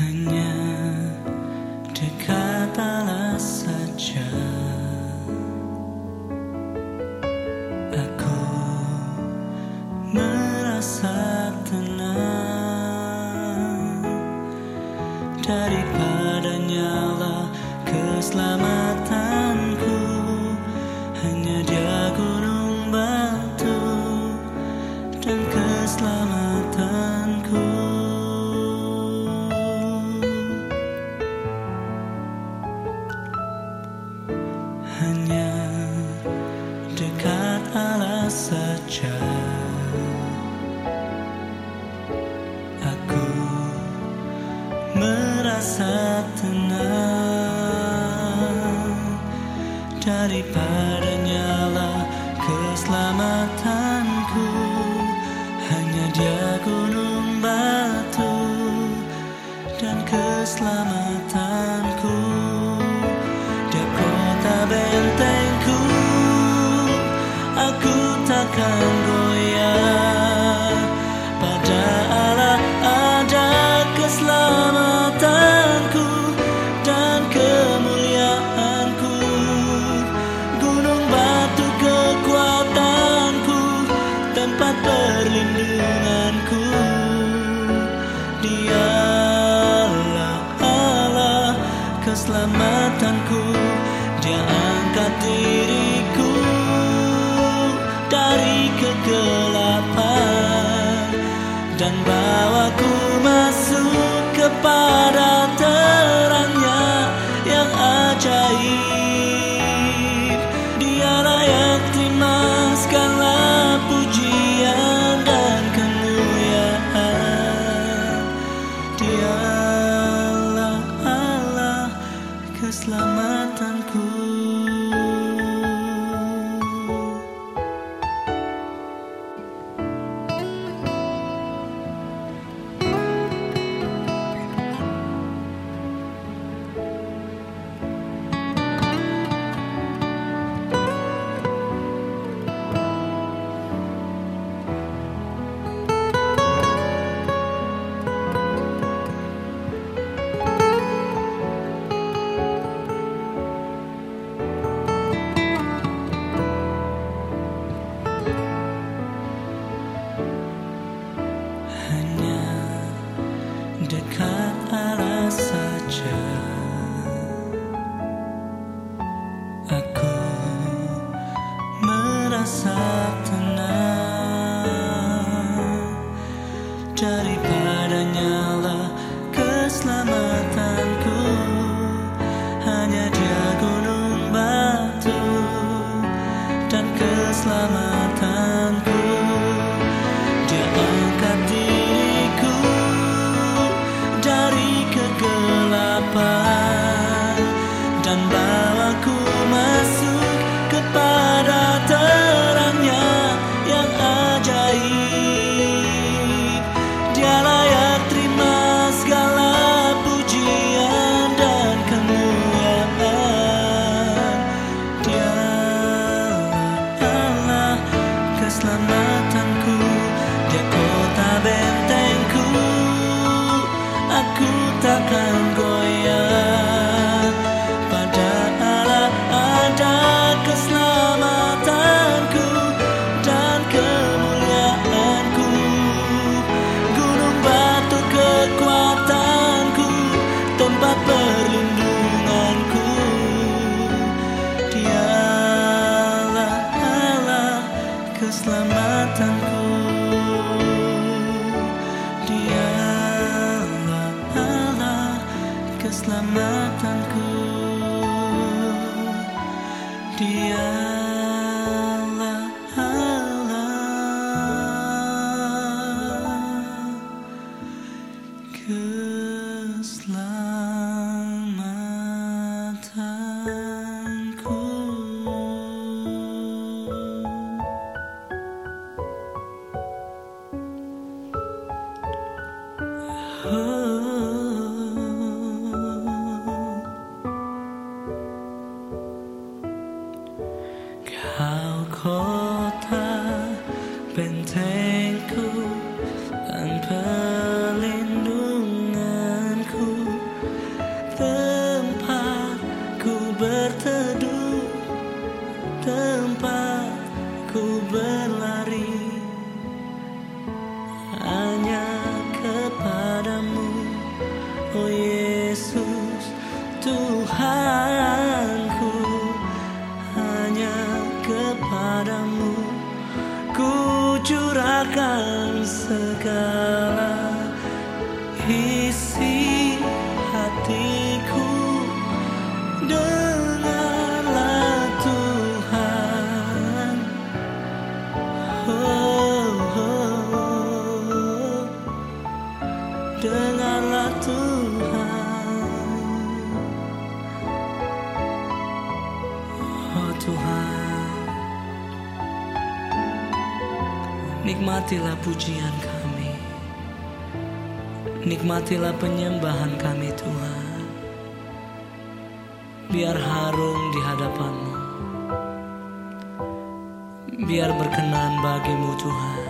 hanya Daripadanyalah keselamatanku. Hanya dia gunung batu Dan keselamatan perlindunganku. Dialah Allah keselamatanku. Dia angkat diriku dari kegelapan. keselamatanku. selama Love. Dialah Allah bentengku dan lindunganku, tempat ku berteduh tempat ku berlari. Hanya kepadamu oh Yesus Tuhanku. Hanya kepadamu. Curahkan segala isi hatiku. Dengarlah Tuhan. Oh, oh, oh. Dengarlah Tuhan Nikmatilah pujian kami. Nikmatilah penyembahan kami Tuhan. Biar harum di hadapanmu. Biar berkenan bagimu Tuhan